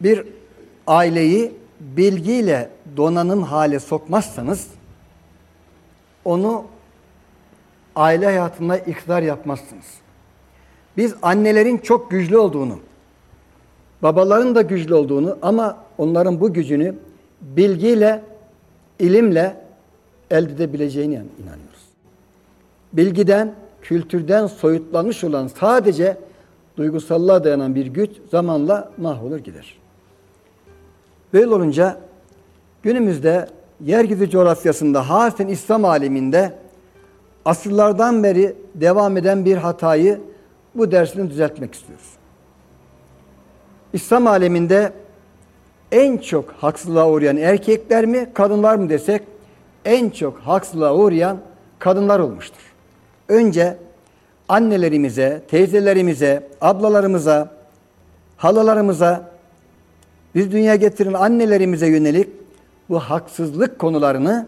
bir aileyi bilgiyle donanım hale sokmazsanız onu aile hayatında iktidar yapmazsınız. Biz annelerin çok güçlü olduğunu, babaların da güçlü olduğunu ama onların bu gücünü bilgiyle, ilimle elde edebileceğine inanıyoruz. Bilgiden, kültürden soyutlanmış olan sadece duygusallığa dayanan bir güç zamanla mahvolur gider. Böyle olunca günümüzde yeryüzü coğrafyasında, hasen İslam aleminde asırlardan beri devam eden bir hatayı bu dersini düzeltmek istiyoruz. İslam aleminde en çok haksızlığa uğrayan erkekler mi, kadınlar mı desek en çok haksızlığa uğrayan kadınlar olmuştur. Önce annelerimize, teyzelerimize, ablalarımıza, halalarımıza, biz dünya getiren annelerimize yönelik bu haksızlık konularını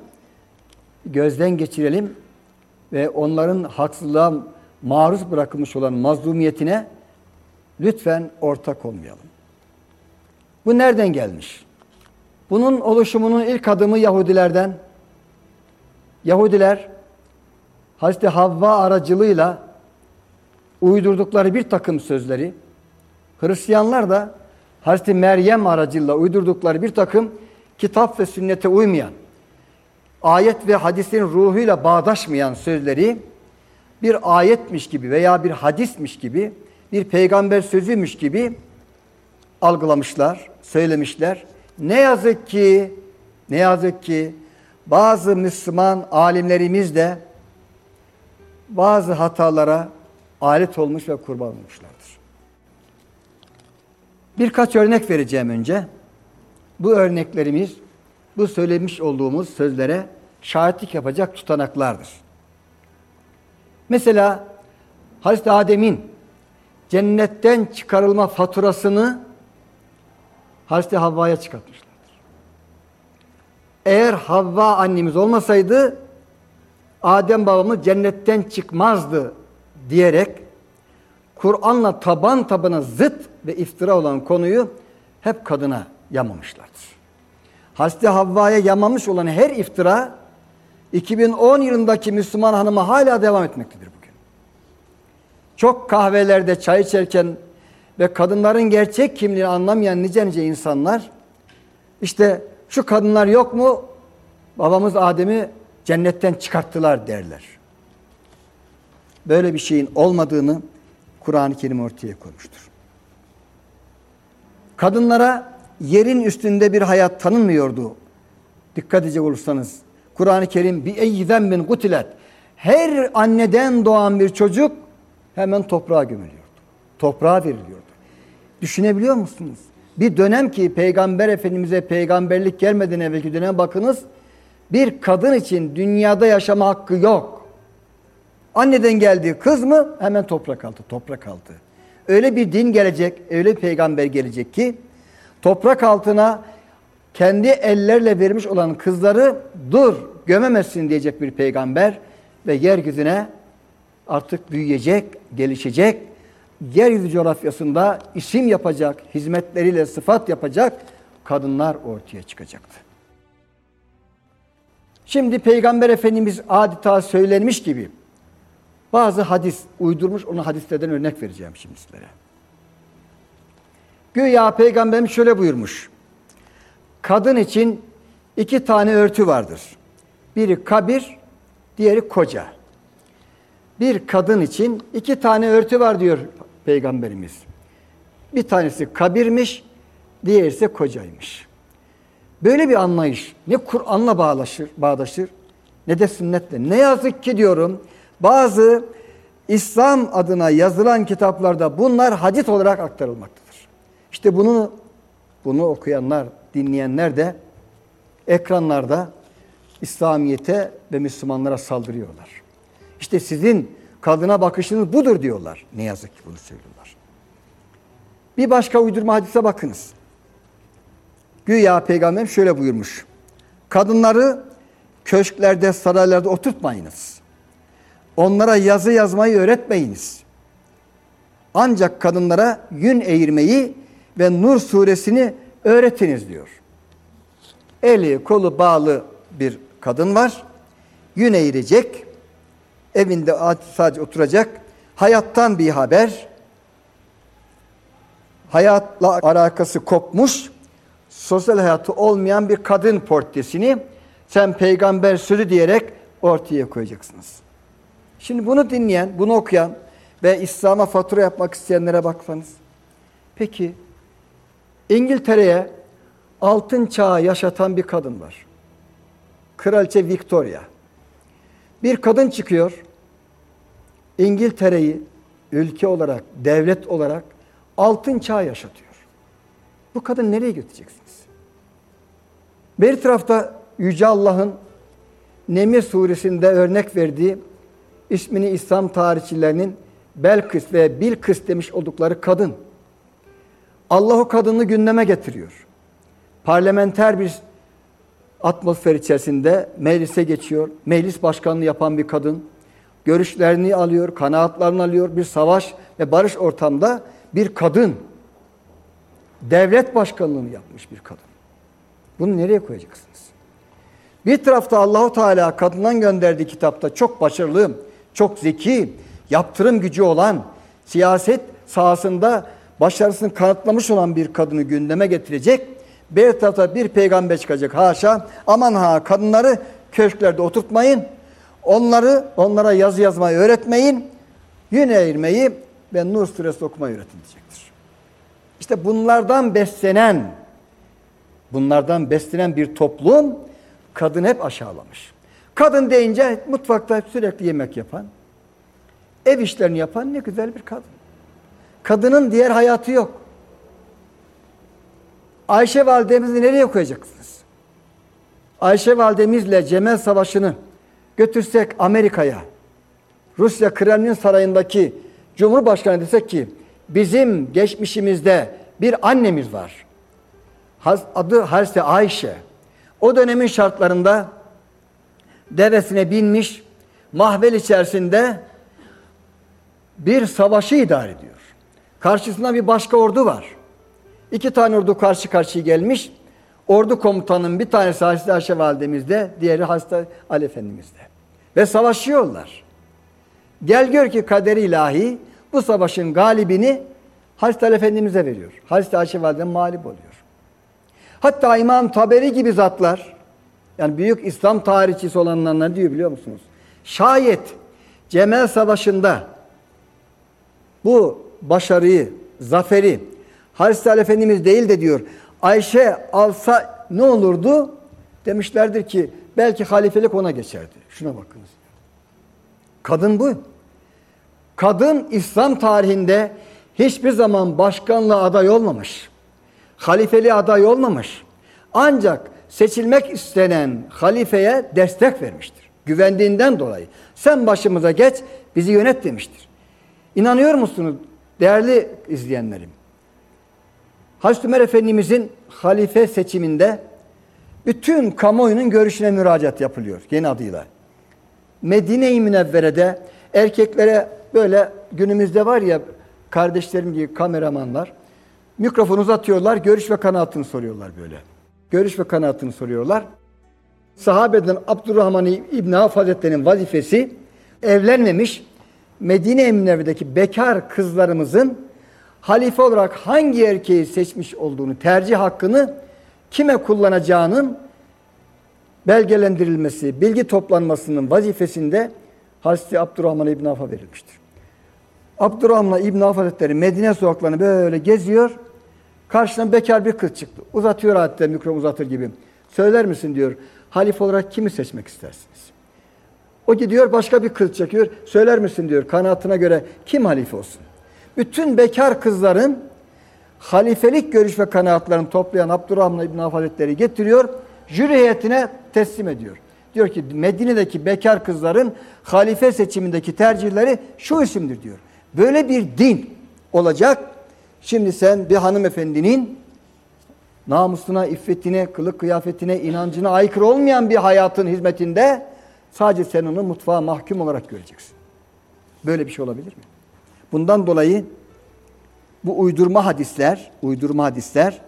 gözden geçirelim ve onların haksızlığa maruz bırakılmış olan mazlumiyetine lütfen ortak olmayalım. Bu nereden gelmiş? Bunun oluşumunun ilk adımı Yahudilerden. Yahudiler Hazreti Havva aracılığıyla uydurdukları bir takım sözleri, Hristiyanlar da Hazreti Meryem aracılığıyla uydurdukları bir takım kitap ve sünnete uymayan, ayet ve hadisin ruhuyla bağdaşmayan sözleri bir ayetmiş gibi veya bir hadismiş gibi, bir peygamber sözüymüş gibi algılamışlar, söylemişler. Ne yazık ki, ne yazık ki bazı Müslüman alimlerimiz de bazı hatalara alet olmuş ve kurban olmuşlardır. Birkaç örnek vereceğim önce. Bu örneklerimiz bu söylemiş olduğumuz sözlere şahitlik yapacak tutanaklardır. Mesela Hazreti Adem'in cennetten çıkarılma faturasını Hazreti Havva'ya çıkartmışlardır. Eğer Havva annemiz olmasaydı Adem babamız cennetten çıkmazdı diyerek Kur'an'la taban tabana zıt ve iftira olan konuyu hep kadına yamamışlardır. Hazreti Havva'ya yamamış olan her iftira 2010 yılındaki Müslüman hanıma hala devam etmektedir bugün. Çok kahvelerde çay içerken ve kadınların gerçek kimliğini anlamayan nice nice insanlar işte şu kadınlar yok mu babamız Adem'i cennetten çıkarttılar derler. Böyle bir şeyin olmadığını Kur'an-ı Kerim ortaya koymuştur. Kadınlara yerin üstünde bir hayat tanınmıyordu. Dikkat edecek olursanız Kur'an-ı Kerim bir eyzen bin kutilet. Her anneden doğan bir çocuk hemen toprağa gömülüyordu. Toprağa veriliyordu. Düşünebiliyor musunuz? Bir dönem ki Peygamber Efendimiz'e peygamberlik gelmeden evvelki dönem bakınız. Bir kadın için dünyada yaşama hakkı yok. Anneden geldiği kız mı hemen toprak altı, toprak altı. Öyle bir din gelecek, öyle bir peygamber gelecek ki toprak altına kendi ellerle vermiş olan kızları dur gömemezsin diyecek bir peygamber ve yeryüzüne artık büyüyecek, gelişecek, yeryüzü coğrafyasında isim yapacak, hizmetleriyle sıfat yapacak kadınlar ortaya çıkacaktı. Şimdi Peygamber Efendimiz adeta söylenmiş gibi bazı hadis uydurmuş, onu hadislerden örnek vereceğim şimdi sizlere. Güya Peygamberimiz şöyle buyurmuş. Kadın için iki tane örtü vardır. Biri kabir, diğeri koca. Bir kadın için iki tane örtü var diyor Peygamberimiz. Bir tanesi kabirmiş, diğeri ise kocaymış. Böyle bir anlayış ne Kur'an'la bağlaşır, bağdaşır ne de sünnetle. Ne yazık ki diyorum bazı İslam adına yazılan kitaplarda bunlar hadis olarak aktarılmaktadır. İşte bunu bunu okuyanlar, dinleyenler de ekranlarda İslamiyete ve Müslümanlara saldırıyorlar. İşte sizin kadına bakışınız budur diyorlar. Ne yazık ki bunu söylüyorlar. Bir başka uydurma hadise bakınız. Güya peygamber şöyle buyurmuş. Kadınları köşklerde, saraylarda oturtmayınız. Onlara yazı yazmayı öğretmeyiniz. Ancak kadınlara yün eğirmeyi ve Nur suresini öğretiniz diyor. Eli kolu bağlı bir kadın var. Yüne eğilecek. Evinde sadece oturacak. Hayattan bir haber. Hayatla alakası kopmuş. Sosyal hayatı olmayan bir kadın portresini sen peygamber sözü diyerek ortaya koyacaksınız. Şimdi bunu dinleyen, bunu okuyan ve İslam'a fatura yapmak isteyenlere baksanız. Peki İngiltere'ye altın çağı yaşatan bir kadın var. Kraliçe Victoria. Bir kadın çıkıyor. İngiltere'yi ülke olarak, devlet olarak altın çağ yaşatıyor. Bu kadın nereye götüreceksiniz? Bir tarafta Yüce Allah'ın Nemir suresinde örnek verdiği ismini İslam tarihçilerinin Belkıs ve Bilkıs demiş oldukları kadın. Allah o kadını gündeme getiriyor. Parlamenter bir atmosfer içerisinde meclise geçiyor. Meclis başkanlığı yapan bir kadın. Görüşlerini alıyor, kanaatlerini alıyor. Bir savaş ve barış ortamda bir kadın. Devlet başkanlığını yapmış bir kadın. Bunu nereye koyacaksınız? Bir tarafta Allahu Teala kadından gönderdiği kitapta çok başarılı, çok zeki, yaptırım gücü olan, siyaset sahasında başarısını kanıtlamış olan bir kadını gündeme getirecek. Bir tarafta bir peygamber çıkacak haşa. Aman ha kadınları köşklerde oturtmayın. Onları onlara yazı yazmayı öğretmeyin. Yün eğirmeyi ve Nur suresi okumayı öğretin diyecektir. İşte bunlardan beslenen bunlardan beslenen bir toplum kadın hep aşağılamış. Kadın deyince mutfakta sürekli yemek yapan, ev işlerini yapan ne güzel bir kadın. Kadının diğer hayatı yok. Ayşe validemizi nereye koyacaksınız? Ayşe validemizle Cemel Savaşı'nı götürsek Amerika'ya, Rusya Kremlin sarayındaki Cumhurbaşkanı desek ki bizim geçmişimizde bir annemiz var. Adı Hazreti Ayşe. O dönemin şartlarında devesine binmiş mahvel içerisinde bir savaşı idare ediyor. Karşısında bir başka ordu var. İki tane ordu karşı karşıya gelmiş. Ordu komutanının bir tanesi Hazreti Ayşe validemizde, diğeri Hazreti Ali Efendimiz'de. Ve savaşıyorlar. Gel gör ki kaderi ilahi bu savaşın galibini Hazreti Ali Efendimiz'e veriyor. Hazreti Ayşe validem mağlup oluyor. Hatta İmam Taberi gibi zatlar, yani büyük İslam tarihçisi olanlar ne diyor biliyor musunuz? Şayet Cemel Savaşı'nda bu başarıyı, zaferi Hazreti Ali Efendimiz değil de diyor Ayşe alsa ne olurdu? Demişlerdir ki belki halifelik ona geçerdi. Şuna bakınız. Kadın bu. Kadın İslam tarihinde hiçbir zaman başkanlığa aday olmamış. Halifeli aday olmamış. Ancak seçilmek istenen halifeye destek vermiştir. Güvendiğinden dolayı. Sen başımıza geç, bizi yönet demiştir. İnanıyor musunuz değerli izleyenlerim? Hazreti Ömer Efendimizin halife seçiminde bütün kamuoyunun görüşüne müracaat yapılıyor yeni adıyla. Medine-i Münevvere'de erkeklere böyle günümüzde var ya kardeşlerim gibi kameramanlar mikrofon uzatıyorlar, görüş ve kanaatını soruyorlar böyle. Görüş ve kanaatını soruyorlar. Sahabeden Abdurrahman İbn Avf Hazretleri'nin vazifesi evlenmemiş Medine Eminler'deki bekar kızlarımızın halife olarak hangi erkeği seçmiş olduğunu, tercih hakkını kime kullanacağının belgelendirilmesi, bilgi toplanmasının vazifesinde Hazreti Abdurrahman İbn Avf'a verilmiştir. Abdurrahman İbn Avf Hazretleri Medine sokaklarını böyle geziyor. Karşısına bekar bir kız çıktı. Uzatıyor hatta mikro uzatır gibi. Söyler misin diyor. Halife olarak kimi seçmek istersiniz? O gidiyor başka bir kız çekiyor. Söyler misin diyor kanaatına göre kim halife olsun? Bütün bekar kızların halifelik görüş ve kanaatlarını toplayan Abdurrahman İbn Hazretleri getiriyor. Jüri heyetine teslim ediyor. Diyor ki Medine'deki bekar kızların halife seçimindeki tercihleri şu isimdir diyor. Böyle bir din olacak. Şimdi sen bir hanımefendinin namusuna, iffetine, kılık kıyafetine, inancına aykırı olmayan bir hayatın hizmetinde sadece sen onu mutfağa mahkum olarak göreceksin. Böyle bir şey olabilir mi? Bundan dolayı bu uydurma hadisler, uydurma hadisler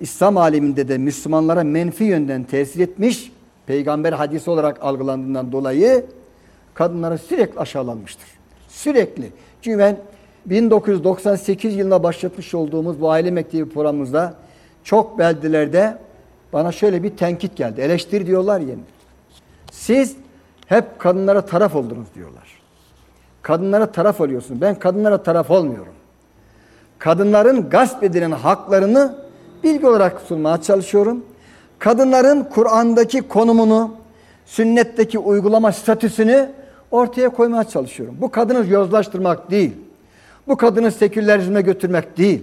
İslam aleminde de Müslümanlara menfi yönden tesir etmiş, peygamber hadisi olarak algılandığından dolayı kadınlara sürekli aşağılanmıştır. Sürekli. Çünkü ben 1998 yılında başlatmış olduğumuz bu aile mektebi programımızda çok beldelerde bana şöyle bir tenkit geldi. Eleştir diyorlar yemin. Siz hep kadınlara taraf oldunuz diyorlar. Kadınlara taraf oluyorsunuz. Ben kadınlara taraf olmuyorum. Kadınların gasp edilen haklarını bilgi olarak sunmaya çalışıyorum. Kadınların Kur'an'daki konumunu, sünnetteki uygulama statüsünü ortaya koymaya çalışıyorum. Bu kadını yozlaştırmak değil. Bu kadını sekülerizme götürmek değil.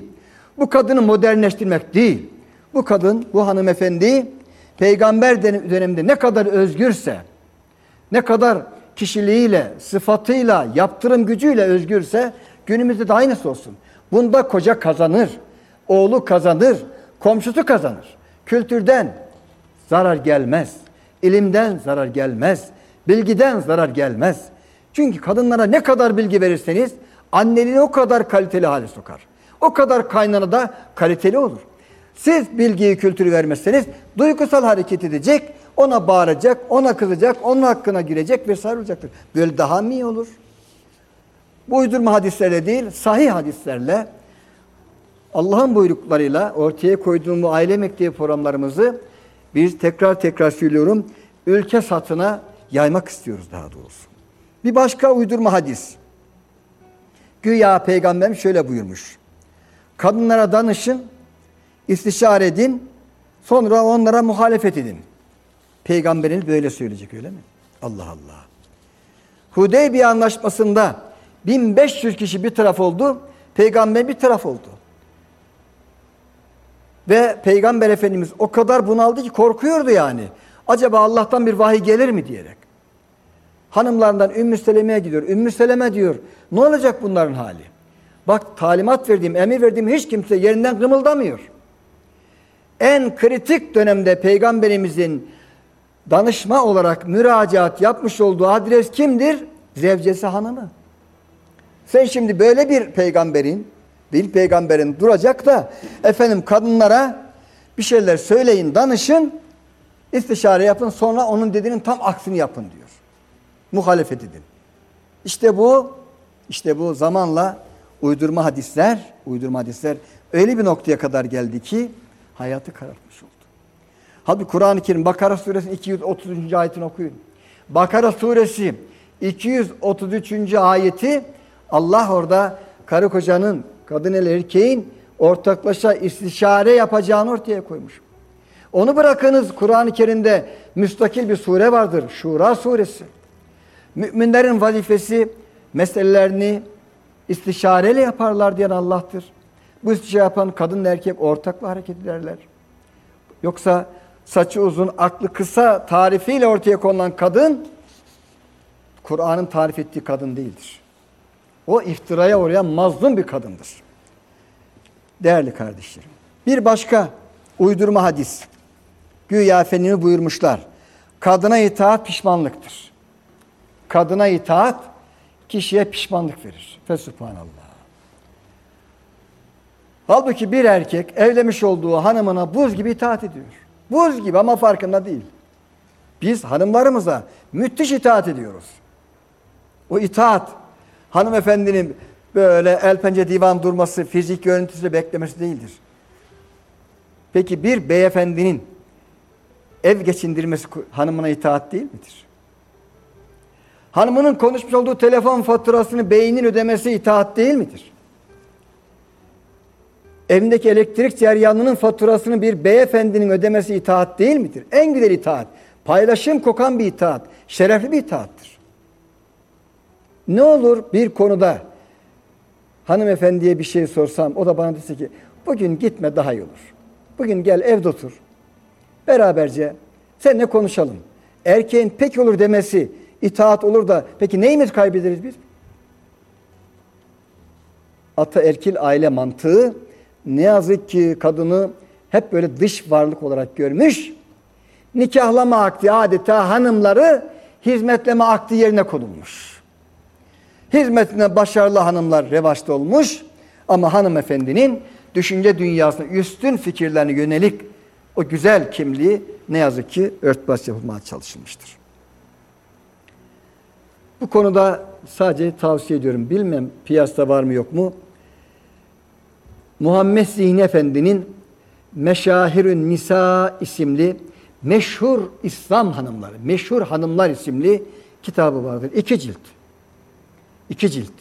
Bu kadını modernleştirmek değil. Bu kadın, bu hanımefendi peygamber döneminde ne kadar özgürse, ne kadar kişiliğiyle, sıfatıyla, yaptırım gücüyle özgürse günümüzde de aynısı olsun. Bunda koca kazanır, oğlu kazanır, komşusu kazanır. Kültürden zarar gelmez, ilimden zarar gelmez, bilgiden zarar gelmez. Çünkü kadınlara ne kadar bilgi verirseniz anneliğini o kadar kaliteli hale sokar. O kadar kaynana da kaliteli olur. Siz bilgiyi, kültürü vermezseniz duygusal hareket edecek, ona bağıracak, ona kızacak, onun hakkına girecek vesaire olacaktır. Böyle daha mı iyi olur? Bu uydurma hadislerle değil, sahih hadislerle Allah'ın buyruklarıyla ortaya koyduğum bu aile mektebi programlarımızı biz tekrar tekrar söylüyorum ülke satına yaymak istiyoruz daha doğrusu. Bir başka uydurma hadis. Güya peygamberim şöyle buyurmuş. Kadınlara danışın, istişare edin, sonra onlara muhalefet edin. Peygamberiniz böyle söyleyecek öyle mi? Allah Allah. Hudeybiye anlaşmasında 1500 kişi bir taraf oldu, peygamber bir taraf oldu. Ve peygamber efendimiz o kadar bunaldı ki korkuyordu yani. Acaba Allah'tan bir vahiy gelir mi diyerek. Hanımlarından Ümmü Seleme'ye gidiyor. Ümmü Seleme diyor. Ne olacak bunların hali? Bak talimat verdiğim, emir verdiğim hiç kimse yerinden kımıldamıyor. En kritik dönemde peygamberimizin danışma olarak müracaat yapmış olduğu adres kimdir? Zevcesi hanımı. Sen şimdi böyle bir peygamberin, bir peygamberin duracak da efendim kadınlara bir şeyler söyleyin, danışın, istişare yapın sonra onun dediğinin tam aksini yapın diyor. Muhalefet edin. İşte bu, işte bu zamanla uydurma hadisler, uydurma hadisler öyle bir noktaya kadar geldi ki hayatı karartmış oldu. Halbuki Kur'an-ı Kerim Bakara suresinin 233. ayetini okuyun. Bakara suresi 233. ayeti Allah orada karı kocanın, kadın ile erkeğin ortaklaşa istişare yapacağını ortaya koymuş. Onu bırakınız Kur'an-ı Kerim'de müstakil bir sure vardır. Şura suresi. Müminlerin vazifesi meselelerini istişareyle yaparlar diyen Allah'tır. Bu istişare yapan kadın erkek ortakla hareket ederler. Yoksa saçı uzun, aklı kısa tarifiyle ortaya konulan kadın Kur'an'ın tarif ettiği kadın değildir. O iftiraya uğrayan mazlum bir kadındır. Değerli kardeşlerim. Bir başka uydurma hadis. Güya Efendimiz buyurmuşlar. Kadına itaat pişmanlıktır. Kadına itaat kişiye pişmanlık verir. Fesubhanallah. Halbuki bir erkek evlemiş olduğu hanımına buz gibi itaat ediyor. Buz gibi ama farkında değil. Biz hanımlarımıza müthiş itaat ediyoruz. O itaat hanımefendinin böyle el pençe divan durması, fizik görüntüsü beklemesi değildir. Peki bir beyefendinin ev geçindirmesi hanımına itaat değil midir? Hanımının konuşmuş olduğu telefon faturasını beynin ödemesi itaat değil midir? Evindeki elektrik ceryanının faturasını bir beyefendinin ödemesi itaat değil midir? En güzel itaat. Paylaşım kokan bir itaat. Şerefli bir itaattır. Ne olur bir konuda hanımefendiye bir şey sorsam o da bana dese ki bugün gitme daha iyi olur. Bugün gel evde otur. Beraberce seninle konuşalım. Erkeğin pek olur demesi itaat olur da peki neyimiz kaybederiz biz? Ataerkil aile mantığı ne yazık ki kadını hep böyle dış varlık olarak görmüş. Nikahlama akdi adeta hanımları hizmetleme akdi yerine konulmuş. Hizmetine başarılı hanımlar revaçta olmuş. Ama hanımefendinin düşünce dünyasına üstün fikirlerine yönelik o güzel kimliği ne yazık ki örtbas yapılmaya çalışılmıştır. Bu konuda sadece tavsiye ediyorum. Bilmem piyasada var mı yok mu? Muhammed Zihni Efendi'nin Meşahirün Nisa isimli meşhur İslam hanımları, meşhur hanımlar isimli kitabı vardır. İki cilt. İki cilt.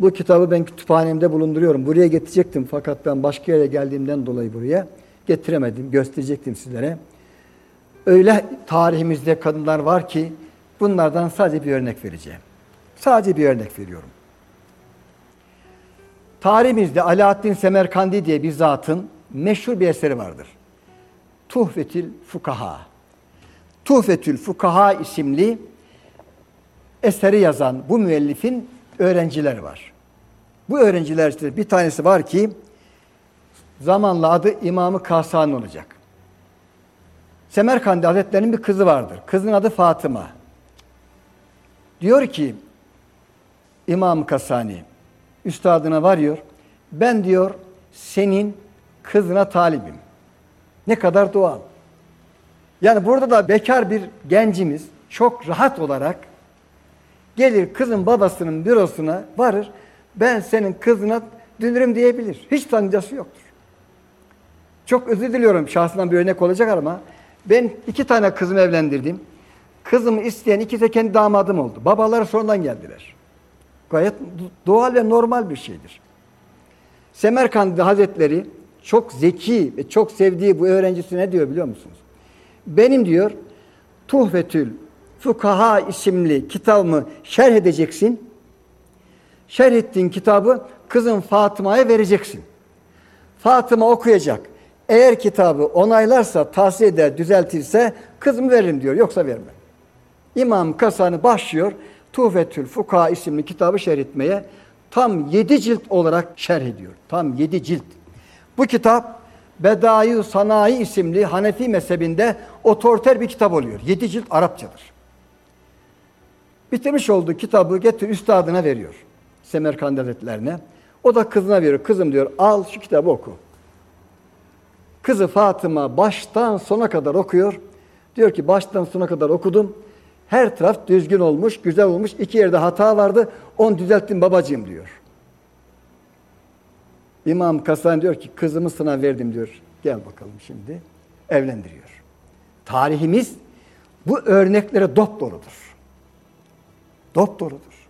Bu kitabı ben kütüphanemde bulunduruyorum. Buraya getirecektim fakat ben başka yere geldiğimden dolayı buraya getiremedim. Gösterecektim sizlere. Öyle tarihimizde kadınlar var ki bunlardan sadece bir örnek vereceğim. Sadece bir örnek veriyorum. Tarihimizde Alaaddin Semerkandi diye bir zatın meşhur bir eseri vardır. Tuhfetül Fukaha. Tuhfetül Fukaha isimli eseri yazan bu müellifin öğrencileri var. Bu öğrenciler işte bir tanesi var ki zamanla adı İmamı Kasani olacak. Semerkandi Hazretleri'nin bir kızı vardır. Kızın adı Fatıma. Diyor ki İmam Kasani üstadına varıyor. Ben diyor senin kızına talibim. Ne kadar doğal. Yani burada da bekar bir gencimiz çok rahat olarak gelir kızın babasının bürosuna varır. Ben senin kızına dünürüm diyebilir. Hiç sakıncası yoktur. Çok özür diliyorum şahsından bir örnek olacak ama ben iki tane kızımı evlendirdim. Kızımı isteyen ikisi de kendi damadım oldu. Babaları sonradan geldiler. Gayet doğal ve normal bir şeydir. Semerkandi Hazretleri çok zeki ve çok sevdiği bu öğrencisi ne diyor biliyor musunuz? Benim diyor Tuhfetül Fukaha isimli kitabımı şerh edeceksin. Şerh ettiğin kitabı kızın Fatıma'ya vereceksin. Fatıma okuyacak. Eğer kitabı onaylarsa, tavsiye eder, düzeltirse kızımı veririm diyor. Yoksa vermem. İmam Kasani başlıyor Tuhfetül Fukaha isimli kitabı şerh etmeye. Tam yedi cilt olarak şerh ediyor. Tam yedi cilt. Bu kitap Bedai Sanayi isimli Hanefi mezhebinde otoriter bir kitap oluyor. Yedi cilt Arapçadır. Bitirmiş olduğu kitabı getir üstadına veriyor. Semerkand Hazretlerine. O da kızına veriyor. Kızım diyor al şu kitabı oku. Kızı Fatıma baştan sona kadar okuyor. Diyor ki baştan sona kadar okudum. Her taraf düzgün olmuş, güzel olmuş. İki yerde hata vardı. Onu düzelttim babacığım diyor. İmam Kasani diyor ki kızımı sana verdim diyor. Gel bakalım şimdi. Evlendiriyor. Tarihimiz bu örneklere dop doludur. Dop doludur.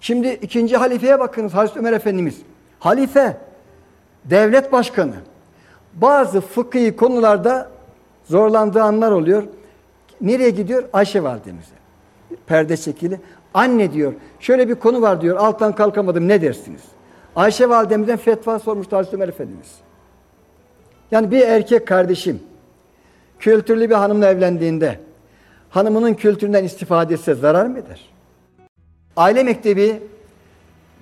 Şimdi ikinci halifeye bakınız Hazreti Ömer Efendimiz. Halife, devlet başkanı. Bazı fıkhi konularda zorlandığı anlar oluyor. Nereye gidiyor? Ayşe validemize. Perde çekili. Anne diyor, şöyle bir konu var diyor, alttan kalkamadım ne dersiniz? Ayşe validemizden fetva sormuştu Hazreti Ömer Efendimiz. Yani bir erkek kardeşim kültürlü bir hanımla evlendiğinde hanımının kültüründen istifade etse zarar mı eder? Aile mektebi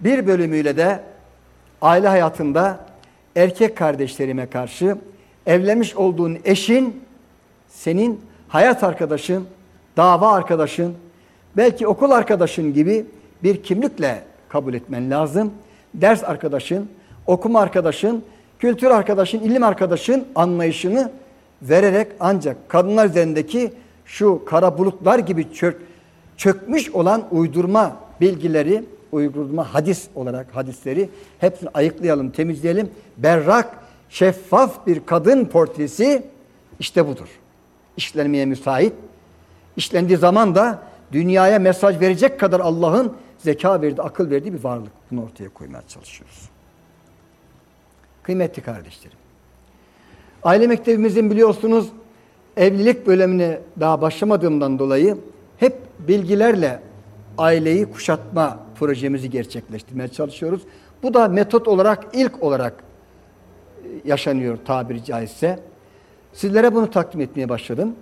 bir bölümüyle de aile hayatında erkek kardeşlerime karşı evlenmiş olduğun eşin senin hayat arkadaşın, dava arkadaşın, belki okul arkadaşın gibi bir kimlikle kabul etmen lazım. Ders arkadaşın, okuma arkadaşın, kültür arkadaşın, ilim arkadaşın anlayışını vererek ancak kadınlar üzerindeki şu kara bulutlar gibi çök, çökmüş olan uydurma bilgileri, uydurma hadis olarak hadisleri hepsini ayıklayalım, temizleyelim. Berrak, şeffaf bir kadın portresi işte budur. İşlenmeye müsait. İşlendiği zaman da dünyaya mesaj verecek kadar Allah'ın zeka verdiği, akıl verdiği bir varlık. Bunu ortaya koymaya çalışıyoruz. Kıymetli kardeşlerim. Aile mektebimizin biliyorsunuz evlilik bölümüne daha başlamadığımdan dolayı hep bilgilerle aileyi kuşatma projemizi gerçekleştirmeye çalışıyoruz. Bu da metot olarak ilk olarak yaşanıyor tabiri caizse. Sizlere bunu takdim etmeye başladım.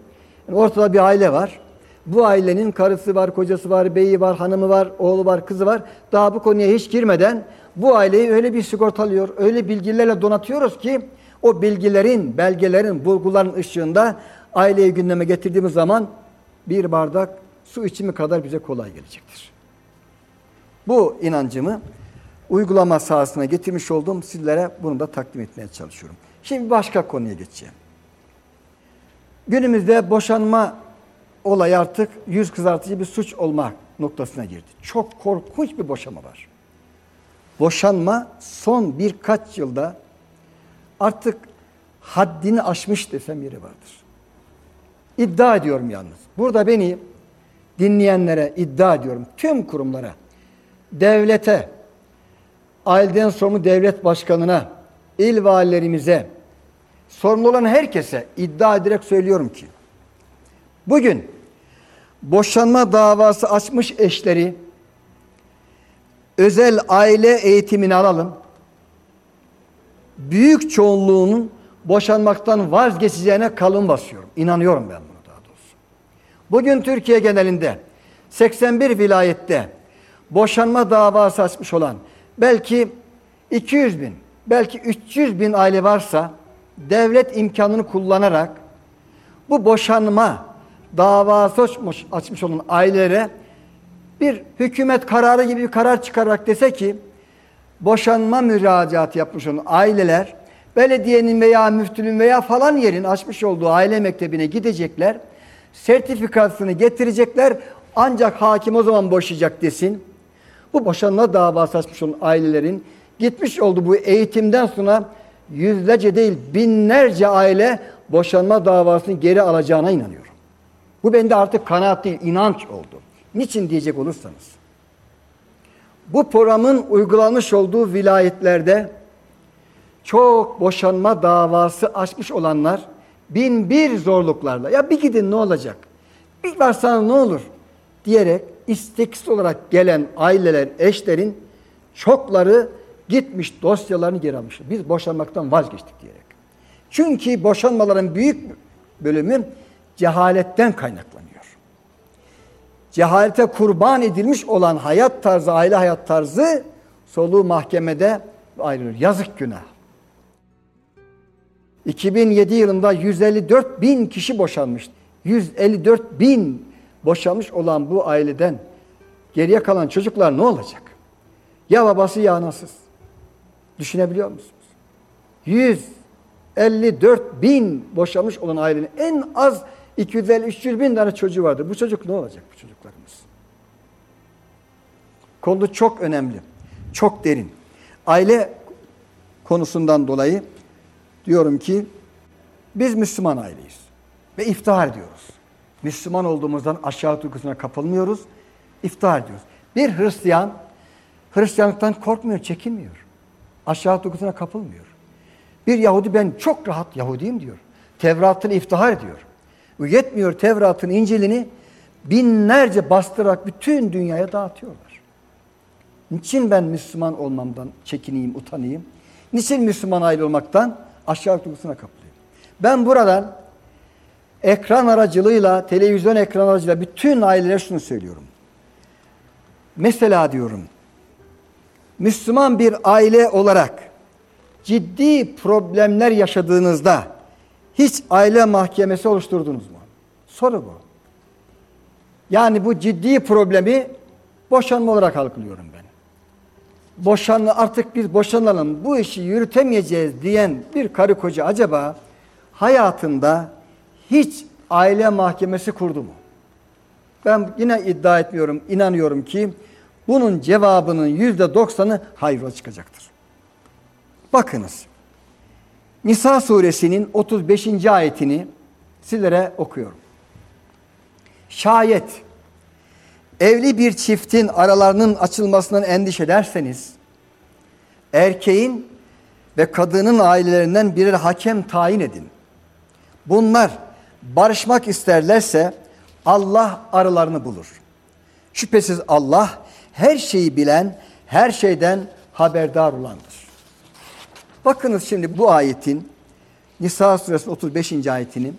Yani ortada bir aile var. Bu ailenin karısı var, kocası var, beyi var, hanımı var, oğlu var, kızı var. Daha bu konuya hiç girmeden bu aileyi öyle bir sigortalıyor, öyle bilgilerle donatıyoruz ki o bilgilerin, belgelerin, bulguların ışığında aileyi gündeme getirdiğimiz zaman bir bardak su içimi kadar bize kolay gelecektir. Bu inancımı uygulama sahasına getirmiş oldum. Sizlere bunu da takdim etmeye çalışıyorum. Şimdi başka konuya geçeceğim. Günümüzde boşanma olayı artık yüz kızartıcı bir suç olma noktasına girdi. Çok korkunç bir boşanma var. Boşanma son birkaç yılda artık haddini aşmış desem yeri vardır. İddia ediyorum yalnız. Burada beni dinleyenlere iddia ediyorum. Tüm kurumlara, devlete, aileden sorumlu devlet başkanına, il valilerimize, sorumlu olan herkese iddia ederek söylüyorum ki, bugün boşanma davası açmış eşleri özel aile eğitimini alalım. Büyük çoğunluğunun boşanmaktan vazgeçeceğine kalın basıyorum. İnanıyorum ben buna daha doğrusu. Bugün Türkiye genelinde 81 vilayette boşanma davası açmış olan belki 200 bin, belki 300 bin aile varsa devlet imkanını kullanarak bu boşanma davası açmış, açmış olan ailelere bir hükümet kararı gibi bir karar çıkararak dese ki boşanma müracaatı yapmış olan aileler belediyenin veya müftülüğün veya falan yerin açmış olduğu aile mektebine gidecekler. Sertifikasını getirecekler. Ancak hakim o zaman boşayacak desin. Bu boşanma davası açmış olan ailelerin gitmiş olduğu bu eğitimden sonra yüzlerce değil binlerce aile boşanma davasını geri alacağına inanıyorum. Bu bende artık kanaat değil, inanç oldu. Niçin diyecek olursanız. Bu programın uygulanmış olduğu vilayetlerde çok boşanma davası açmış olanlar bin bir zorluklarla ya bir gidin ne olacak? Bir varsa ne olur? diyerek isteksiz olarak gelen aileler, eşlerin çokları gitmiş dosyalarını geri almışlar. Biz boşanmaktan vazgeçtik diyerek. Çünkü boşanmaların büyük bölümü cehaletten kaynaklanıyor. Cehalete kurban edilmiş olan hayat tarzı, aile hayat tarzı soluğu mahkemede ayrılıyor. Yazık günah. 2007 yılında 154 bin kişi boşanmış. 154 bin boşanmış olan bu aileden geriye kalan çocuklar ne olacak? Ya babası ya anasız. Düşünebiliyor musunuz? 154 bin boşanmış olan ailenin en az 250-300 bin tane çocuğu vardır. Bu çocuk ne olacak bu çocuklarımız? Konu çok önemli, çok derin. Aile konusundan dolayı diyorum ki biz Müslüman aileyiz ve iftihar ediyoruz. Müslüman olduğumuzdan aşağı duygusuna kapılmıyoruz, iftihar ediyoruz. Bir Hristiyan Hristiyanlıktan korkmuyor, çekinmiyor. Aşağı duygusuna kapılmıyor. Bir Yahudi ben çok rahat Yahudiyim diyor. Tevrat'ını iftihar ediyor. Bu yetmiyor Tevrat'ın İncil'ini binlerce bastırarak bütün dünyaya dağıtıyorlar. Niçin ben Müslüman olmamdan çekineyim, utanayım? Niçin Müslüman aile olmaktan aşağı duygusuna kapılayım? Ben buradan ekran aracılığıyla, televizyon ekran aracılığıyla bütün ailelere şunu söylüyorum. Mesela diyorum, Müslüman bir aile olarak ciddi problemler yaşadığınızda hiç aile mahkemesi oluşturdunuz mu? Soru bu. Yani bu ciddi problemi boşanma olarak algılıyorum ben. Boşanma artık biz boşanalım, bu işi yürütemeyeceğiz diyen bir karı koca acaba hayatında hiç aile mahkemesi kurdu mu? Ben yine iddia etmiyorum, inanıyorum ki bunun cevabının yüzde doksanı hayırla çıkacaktır. Bakınız. Nisa suresinin 35. ayetini sizlere okuyorum. Şayet evli bir çiftin aralarının açılmasından endişe ederseniz erkeğin ve kadının ailelerinden birer hakem tayin edin. Bunlar barışmak isterlerse Allah aralarını bulur. Şüphesiz Allah her şeyi bilen, her şeyden haberdar olandır. Bakınız şimdi bu ayetin Nisa suresi 35. ayetini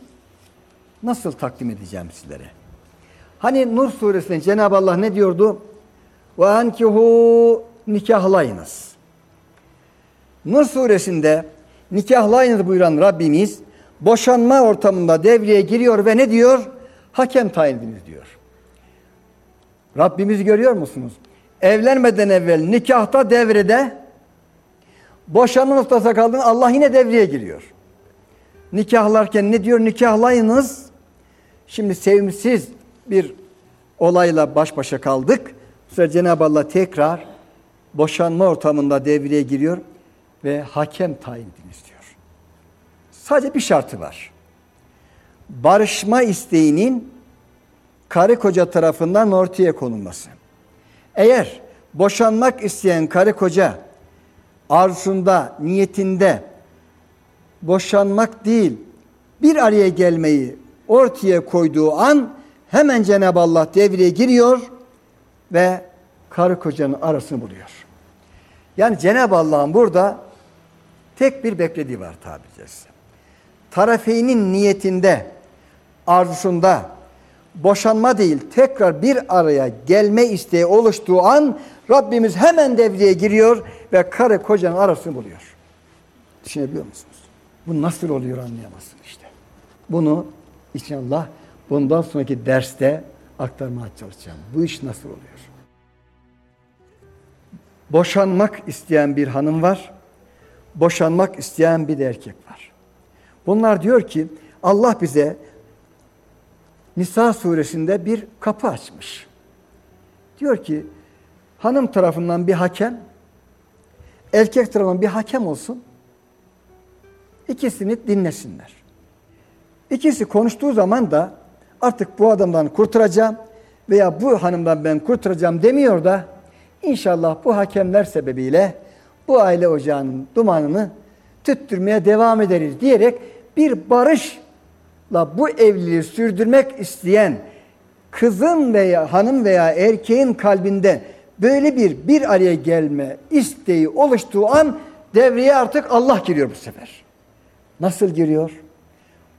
nasıl takdim edeceğim sizlere? Hani Nur suresinde Cenab-ı Allah ne diyordu? Enkihu nikahlayınız. Nur suresinde nikahlayınız buyuran Rabbimiz boşanma ortamında devreye giriyor ve ne diyor? Hakem tayin ediniz diyor. Rabbimizi görüyor musunuz? Evlenmeden evvel nikahta devrede boşanma noktasına kaldığında Allah yine devreye giriyor. Nikahlarken ne diyor? Nikahlayınız. Şimdi sevimsiz bir olayla baş başa kaldık. Sonra Cenab-ı Allah tekrar boşanma ortamında devreye giriyor ve hakem tayin ediniz diyor. Sadece bir şartı var. Barışma isteğinin karı koca tarafından ortaya konulması. Eğer boşanmak isteyen karı koca arzusunda, niyetinde boşanmak değil, bir araya gelmeyi ortaya koyduğu an hemen Cenab-ı Allah devreye giriyor ve karı kocanın arasını buluyor. Yani Cenab-ı Allah'ın burada tek bir beklediği var tabiri caizse. Tarafeynin niyetinde, arzusunda boşanma değil tekrar bir araya gelme isteği oluştuğu an Rabbimiz hemen devreye giriyor ve karı kocanın arasını buluyor. Düşünebiliyor musunuz? Bu nasıl oluyor anlayamazsın işte. Bunu inşallah bundan sonraki derste aktarmaya çalışacağım. Bu iş nasıl oluyor? Boşanmak isteyen bir hanım var. Boşanmak isteyen bir de erkek var. Bunlar diyor ki Allah bize Nisa suresinde bir kapı açmış. Diyor ki hanım tarafından bir hakem, erkek tarafından bir hakem olsun. İkisini dinlesinler. İkisi konuştuğu zaman da artık bu adamdan kurtulacağım veya bu hanımdan ben kurtulacağım demiyor da inşallah bu hakemler sebebiyle bu aile ocağının dumanını tüttürmeye devam ederiz diyerek bir barışla bu evliliği sürdürmek isteyen kızın veya hanım veya erkeğin kalbinde böyle bir bir araya gelme isteği oluştuğu an devreye artık Allah giriyor bu sefer. Nasıl giriyor?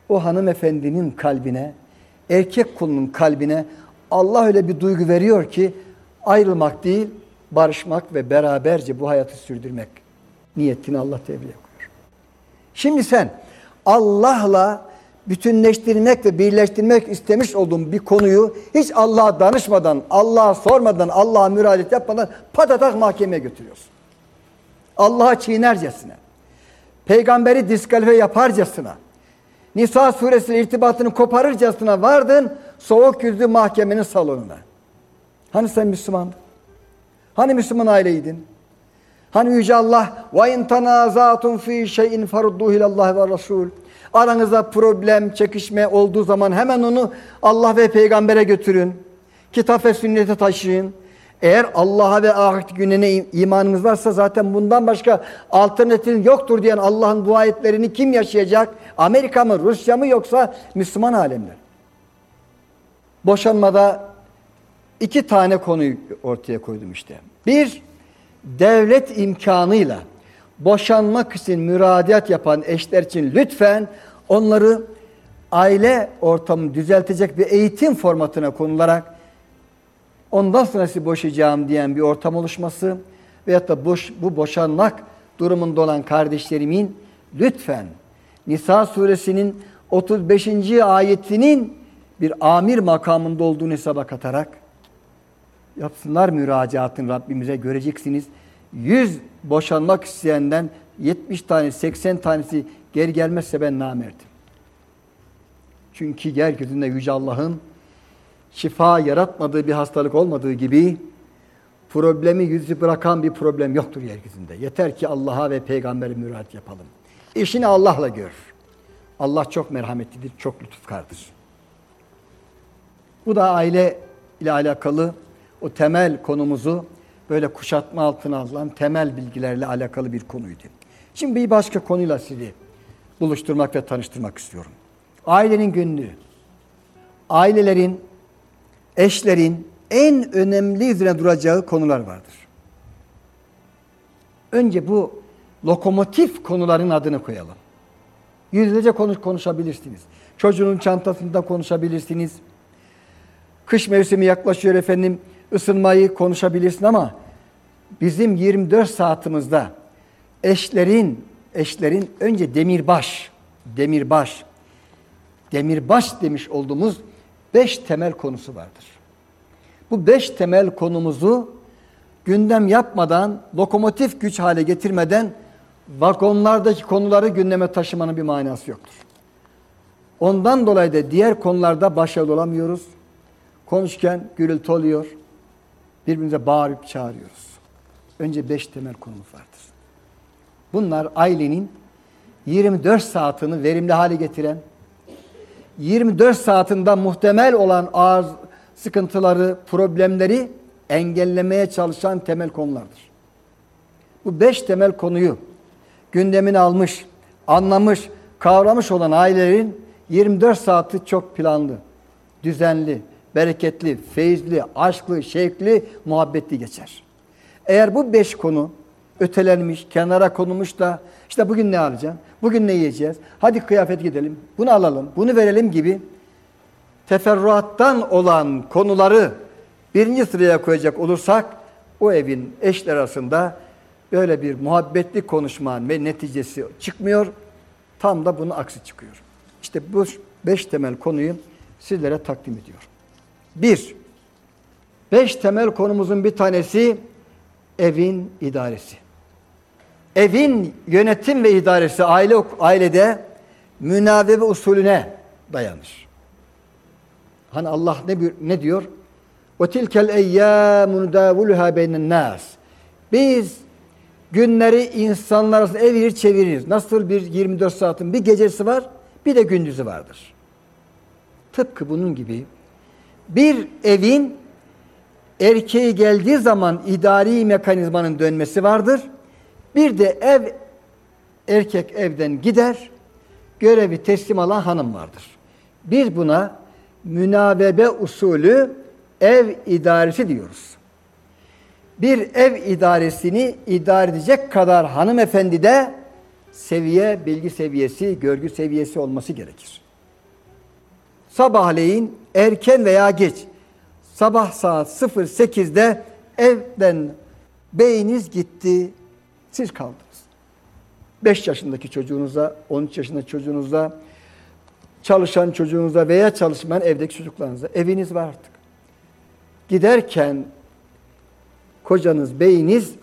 O hanımefendinin kalbine, erkek kulunun kalbine Allah öyle bir duygu veriyor ki ayrılmak değil, barışmak ve beraberce bu hayatı sürdürmek niyetini Allah devreye koyuyor. Şimdi sen Allah'la bütünleştirmek ve birleştirmek istemiş olduğun bir konuyu hiç Allah'a danışmadan, Allah'a sormadan, Allah'a müracaat yapmadan patatak mahkemeye götürüyorsun. Allah'a çiğnercesine, peygamberi diskalife yaparcasına, Nisa suresiyle irtibatını koparırcasına vardın soğuk yüzlü mahkemenin salonuna. Hani sen Müslümandın? Hani Müslüman aileydin? Hani Yüce Allah tanazatun fi şeyin farudduhu ilallah ve rasul. Aranızda problem, çekişme olduğu zaman hemen onu Allah ve peygambere götürün. Kitap ve sünnete taşıyın. Eğer Allah'a ve ahiret gününe imanınız varsa zaten bundan başka alternatif yoktur diyen Allah'ın bu ayetlerini kim yaşayacak? Amerika mı, Rusya mı yoksa Müslüman alemler? Boşanmada iki tane konuyu ortaya koydum işte. Bir, devlet imkanıyla boşanmak için müracaat yapan eşler için lütfen onları aile ortamını düzeltecek bir eğitim formatına konularak ondan sonra sizi boşayacağım diyen bir ortam oluşması veyahut da boş, bu boşanmak durumunda olan kardeşlerimin lütfen Nisa suresinin 35. ayetinin bir amir makamında olduğunu hesaba katarak yapsınlar müracaatın Rabbimize göreceksiniz. 100 boşanmak isteyenden 70 tane 80 tanesi geri gelmezse ben namerdim. Çünkü yeryüzünde Yüce Allah'ın şifa yaratmadığı bir hastalık olmadığı gibi problemi yüzü bırakan bir problem yoktur yeryüzünde. Yeter ki Allah'a ve peygambere müracaat yapalım. İşini Allah'la gör. Allah çok merhametlidir, çok lütufkardır. Bu da aile ile alakalı o temel konumuzu böyle kuşatma altına alınan temel bilgilerle alakalı bir konuydu. Şimdi bir başka konuyla sizi buluşturmak ve tanıştırmak istiyorum. Ailenin günlüğü. Ailelerin, eşlerin en önemli üzerine duracağı konular vardır. Önce bu lokomotif konuların adını koyalım. Yüzlerce konuş konuşabilirsiniz. Çocuğun çantasında konuşabilirsiniz. Kış mevsimi yaklaşıyor efendim. Isınmayı konuşabilirsin ama bizim 24 saatimizde eşlerin eşlerin önce demirbaş, demirbaş, demirbaş demiş olduğumuz beş temel konusu vardır. Bu beş temel konumuzu gündem yapmadan, lokomotif güç hale getirmeden vagonlardaki konuları gündeme taşımanın bir manası yoktur. Ondan dolayı da diğer konularda başarılı olamıyoruz. Konuşurken gürültü oluyor. Birbirimize bağırıp çağırıyoruz. Önce beş temel konumuz vardır. Bunlar ailenin 24 saatini verimli hale getiren, 24 saatinde muhtemel olan ağır sıkıntıları, problemleri engellemeye çalışan temel konulardır. Bu beş temel konuyu gündemine almış, anlamış, kavramış olan ailelerin 24 saati çok planlı, düzenli, bereketli, feyizli, aşklı, şevkli, muhabbetli geçer. Eğer bu beş konu ötelenmiş, kenara konulmuş da işte bugün ne alacağım, bugün ne yiyeceğiz, hadi kıyafet gidelim, bunu alalım, bunu verelim gibi teferruattan olan konuları birinci sıraya koyacak olursak o evin eşler arasında böyle bir muhabbetli konuşmanın ve neticesi çıkmıyor. Tam da bunun aksi çıkıyor. İşte bu beş temel konuyu sizlere takdim ediyorum. Bir, beş temel konumuzun bir tanesi evin idaresi. Evin yönetim ve idaresi aile ailede münavebe usulüne dayanır. Hani Allah ne ne diyor? Tilkel eyyamun davulha beynen nas. Biz günleri insanlar arasında evirir çeviririz. Nasıl bir 24 saatin bir gecesi var, bir de gündüzü vardır. Tıpkı bunun gibi bir evin erkeği geldiği zaman idari mekanizmanın dönmesi vardır. Bir de ev erkek evden gider, görevi teslim alan hanım vardır. Biz buna münavebe usulü ev idaresi diyoruz. Bir ev idaresini idare edecek kadar hanımefendi de seviye, bilgi seviyesi, görgü seviyesi olması gerekir. Sabahleyin erken veya geç sabah saat 08'de evden beyiniz gitti, siz kaldınız. 5 yaşındaki çocuğunuza, 13 yaşındaki çocuğunuza, çalışan çocuğunuza veya çalışmayan evdeki çocuklarınıza eviniz var artık. Giderken kocanız, beyiniz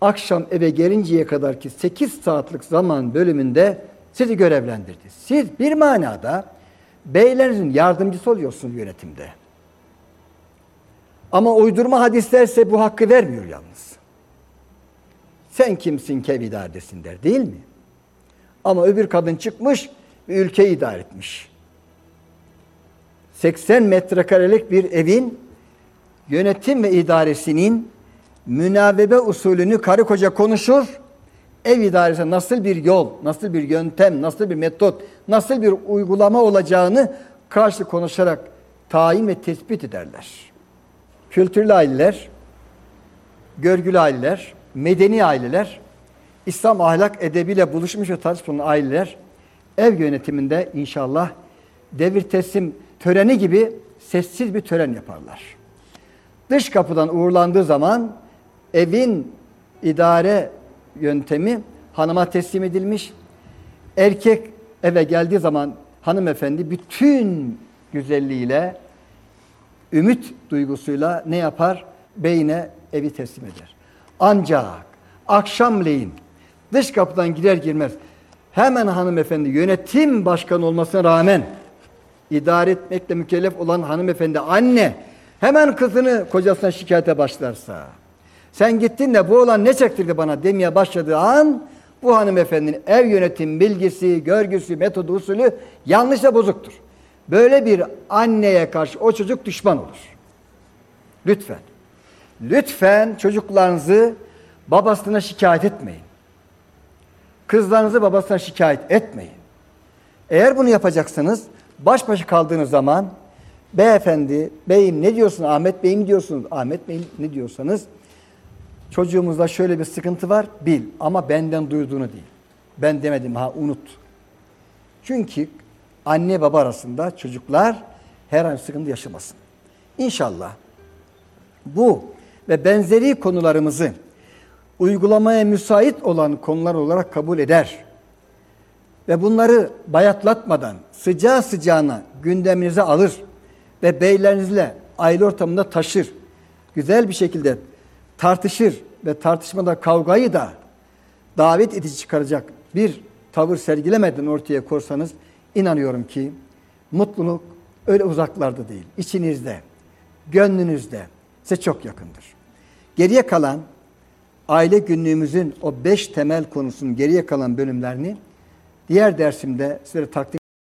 akşam eve gelinceye kadar ki 8 saatlik zaman bölümünde sizi görevlendirdi. Siz bir manada beylerinizin yardımcısı oluyorsunuz yönetimde. Ama uydurma hadislerse bu hakkı vermiyor yalnız. Sen kimsin ki ev idaredesin der değil mi? Ama öbür kadın çıkmış bir ülkeyi idare etmiş. 80 metrekarelik bir evin yönetim ve idaresinin münavebe usulünü karı koca konuşur. Ev idaresi nasıl bir yol, nasıl bir yöntem, nasıl bir metot, nasıl bir uygulama olacağını karşı konuşarak tayin ve tespit ederler. Kültürlü aileler, görgülü aileler, medeni aileler, İslam ahlak edebiyle buluşmuş ve tartışmalı aileler ev yönetiminde inşallah devir teslim töreni gibi sessiz bir tören yaparlar. Dış kapıdan uğurlandığı zaman evin idare yöntemi hanıma teslim edilmiş. Erkek eve geldiği zaman hanımefendi bütün güzelliğiyle, ümit duygusuyla ne yapar? Beyine evi teslim eder. Ancak akşamleyin dış kapıdan girer girmez hemen hanımefendi yönetim başkanı olmasına rağmen idare etmekle mükellef olan hanımefendi anne hemen kızını kocasına şikayete başlarsa sen gittin de bu olan ne çektirdi bana demeye başladığı an bu hanımefendinin ev yönetim bilgisi, görgüsü, metodu, usulü yanlış ve bozuktur. Böyle bir anneye karşı o çocuk düşman olur. Lütfen. Lütfen çocuklarınızı babasına şikayet etmeyin. Kızlarınızı babasına şikayet etmeyin. Eğer bunu yapacaksanız baş başa kaldığınız zaman beyefendi, beyim ne diyorsun Ahmet Bey'im diyorsunuz. Ahmet Bey'im ne diyorsanız çocuğumuzda şöyle bir sıkıntı var bil ama benden duyduğunu değil. Ben demedim ha unut. Çünkü anne baba arasında çocuklar her an sıkıntı yaşamasın. İnşallah bu ve benzeri konularımızı uygulamaya müsait olan konular olarak kabul eder. Ve bunları bayatlatmadan sıcağı sıcağına gündeminize alır ve beylerinizle aile ortamında taşır. Güzel bir şekilde tartışır ve tartışmada kavgayı da davet edici çıkaracak bir tavır sergilemeden ortaya korsanız inanıyorum ki mutluluk öyle uzaklarda değil, içinizde, gönlünüzde size çok yakındır. Geriye kalan aile günlüğümüzün o beş temel konusunun geriye kalan bölümlerini diğer dersimde size takdim